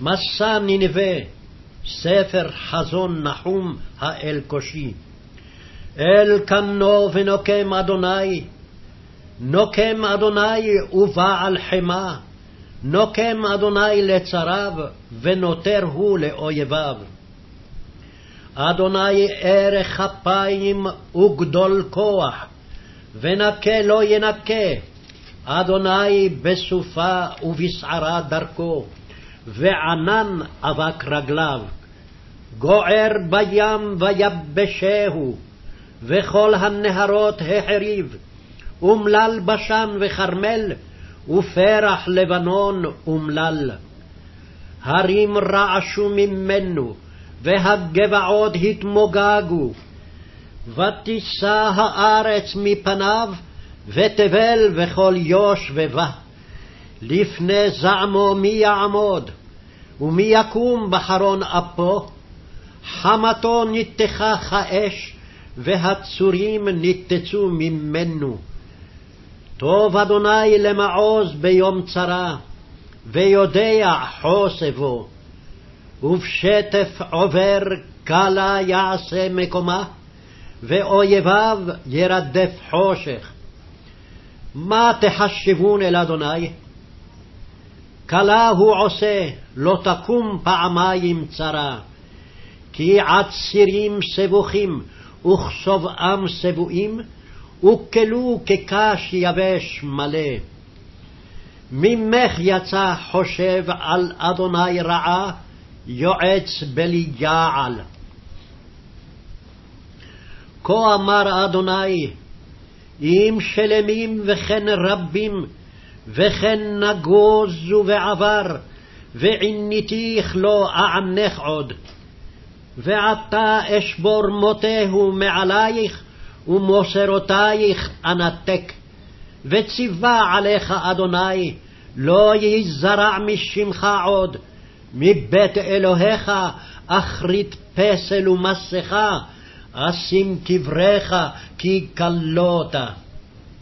מסע ננבה, ספר חזון נחום האלקושי. אל כנו ונוקם אדוני, נוקם אדוני ובעל חמה, נוקם אדוני לצריו, ונותר הוא לאויביו. אדוני ערך אפיים וגדול כוח, ונקה לא ינקה, אדוני בסופה ובסערה דרכו, וענן אבק רגליו. גוער בים ויבשהו, וכל הנהרות החריב, אומלל בשן וכרמל, ופרח לבנון אומלל. הרים רעשו ממנו, והגבעות התמוגגו. ותישא הארץ מפניו, ותבל וכל יושבבה. לפני זעמו מי יעמוד, ומי יקום בחרון אפו? חמתו ניתחה כאש, והצורים ניתצו ממנו. טוב אדוני למעוז ביום צרה, ויודע חוסבו. ובשטף עובר קלה יעשה מקומה, ואויביו ירדף חושך. מה תחשבון אל אדוני? כלה הוא עושה, לא תקום פעמיים צרה. כי עצירים סבוכים, וכסובעם סבועים, וכלו כקש יבש מלא. ממך יצא חושב על אדוני רעה, יועץ בליעל. כה אמר אדוני, אם שלמים וכן רבים, וכן נגוזו ועבר, ועיניתיך לא אענך עוד. ועתה אשבור מותהו מעלייך, ומוסרותייך אנתק. וציווה עליך אדוני, לא יזרע משמך עוד, מבית אלוהיך אחרית פסל ומסכה, אשים קבריך כי כלותה.